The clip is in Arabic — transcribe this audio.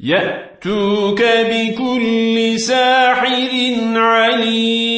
يأتوك بكل ساحر عليم.